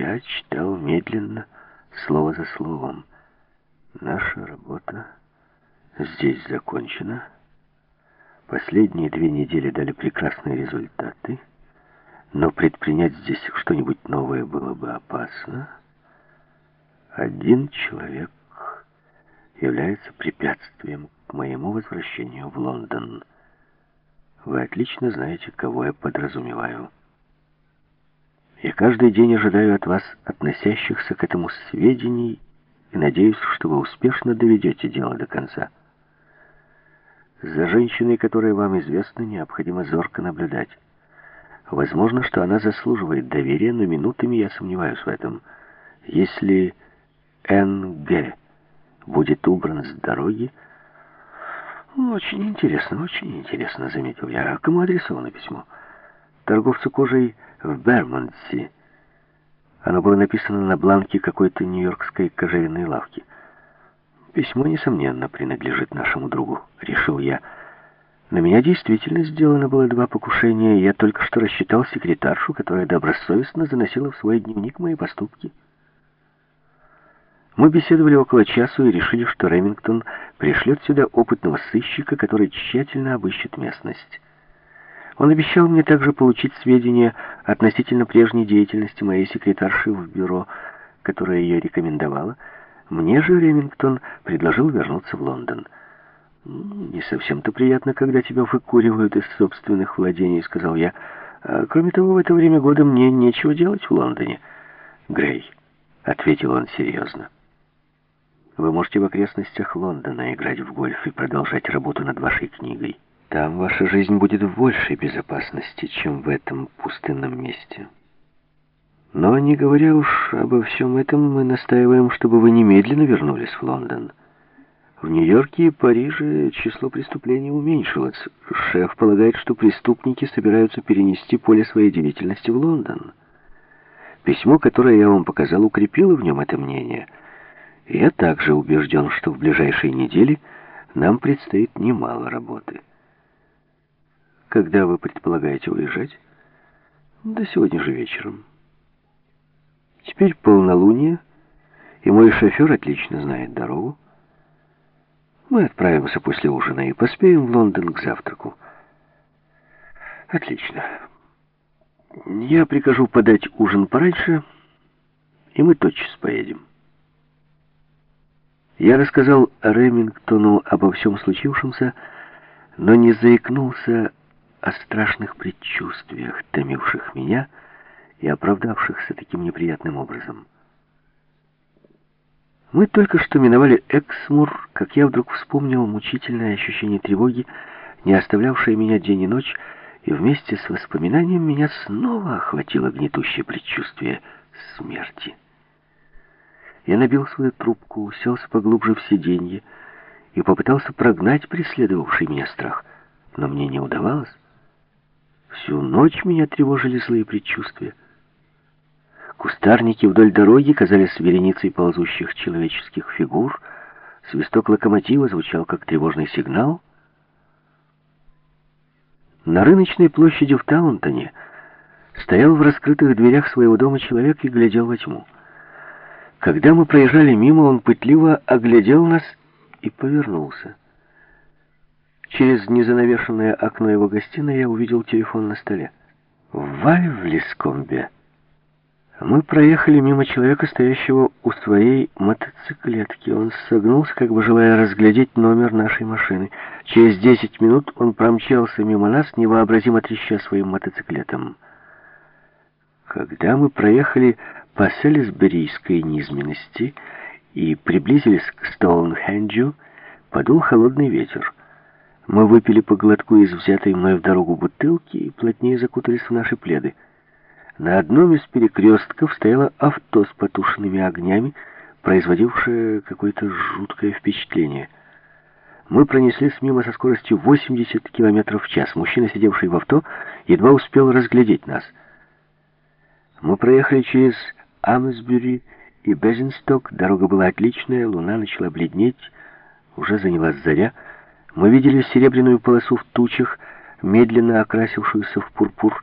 Я читал медленно, слово за словом. Наша работа здесь закончена. Последние две недели дали прекрасные результаты, но предпринять здесь что-нибудь новое было бы опасно. Один человек является препятствием к моему возвращению в Лондон. Вы отлично знаете, кого я подразумеваю. Каждый день ожидаю от вас относящихся к этому сведений и надеюсь, что вы успешно доведете дело до конца. За женщиной, которая вам известна, необходимо зорко наблюдать. Возможно, что она заслуживает доверия, но минутами я сомневаюсь в этом. Если Н.Г. будет убран с дороги... Очень интересно, очень интересно, заметил я. А кому адресовано письмо? Торговцу кожей в Бермонтсе. Оно было написано на бланке какой-то нью-йоркской кожевенной лавки. Письмо, несомненно, принадлежит нашему другу, решил я. На меня действительно сделано было два покушения, я только что рассчитал секретаршу, которая добросовестно заносила в свой дневник мои поступки. Мы беседовали около часу и решили, что Ремингтон пришлет сюда опытного сыщика, который тщательно обыщет местность. Он обещал мне также получить сведения относительно прежней деятельности моей секретарши в бюро, которая ее рекомендовала. Мне же Ремингтон предложил вернуться в Лондон. «Не совсем-то приятно, когда тебя выкуривают из собственных владений», — сказал я. А, «Кроме того, в это время года мне нечего делать в Лондоне». «Грей», — ответил он серьезно. «Вы можете в окрестностях Лондона играть в гольф и продолжать работу над вашей книгой». Там ваша жизнь будет в большей безопасности, чем в этом пустынном месте. Но, не говоря уж обо всем этом, мы настаиваем, чтобы вы немедленно вернулись в Лондон. В Нью-Йорке и Париже число преступлений уменьшилось. Шеф полагает, что преступники собираются перенести поле своей деятельности в Лондон. Письмо, которое я вам показал, укрепило в нем это мнение. Я также убежден, что в ближайшие недели нам предстоит немало работы. Когда вы предполагаете уезжать? Да сегодня же вечером. Теперь полнолуние, и мой шофер отлично знает дорогу. Мы отправимся после ужина и поспеем в Лондон к завтраку. Отлично. Я прикажу подать ужин пораньше, и мы тотчас поедем. Я рассказал Ремингтону обо всем случившемся, но не заикнулся о страшных предчувствиях, томивших меня и оправдавшихся таким неприятным образом. Мы только что миновали Эксмур, как я вдруг вспомнил мучительное ощущение тревоги, не оставлявшее меня день и ночь, и вместе с воспоминанием меня снова охватило гнетущее предчувствие смерти. Я набил свою трубку, уселся поглубже в сиденье и попытался прогнать преследовавший меня страх, но мне не удавалось. Всю ночь меня тревожили злые предчувствия. Кустарники вдоль дороги казались вереницей ползущих человеческих фигур. Свисток локомотива звучал как тревожный сигнал. На рыночной площади в Таунтоне стоял в раскрытых дверях своего дома человек и глядел во тьму. Когда мы проезжали мимо, он пытливо оглядел нас и повернулся. Через незанавешенное окно его гостиной я увидел телефон на столе. «Валь в Лискомбе!» Мы проехали мимо человека, стоящего у своей мотоциклетки. Он согнулся, как бы желая разглядеть номер нашей машины. Через десять минут он промчался мимо нас, невообразимо треща своим мотоциклетом. Когда мы проехали по Селисберийской низменности и приблизились к Стоунхенджу, подул холодный ветер. Мы выпили по глотку из взятой мной в дорогу бутылки и плотнее закутались в наши пледы. На одном из перекрестков стояло авто с потушенными огнями, производившее какое-то жуткое впечатление. Мы пронеслись мимо со скоростью 80 км в час. Мужчина, сидевший в авто, едва успел разглядеть нас. Мы проехали через Амсбюри и Безенсток. Дорога была отличная, луна начала бледнеть, уже занялась заря. Мы видели серебряную полосу в тучах, медленно окрасившуюся в пурпур,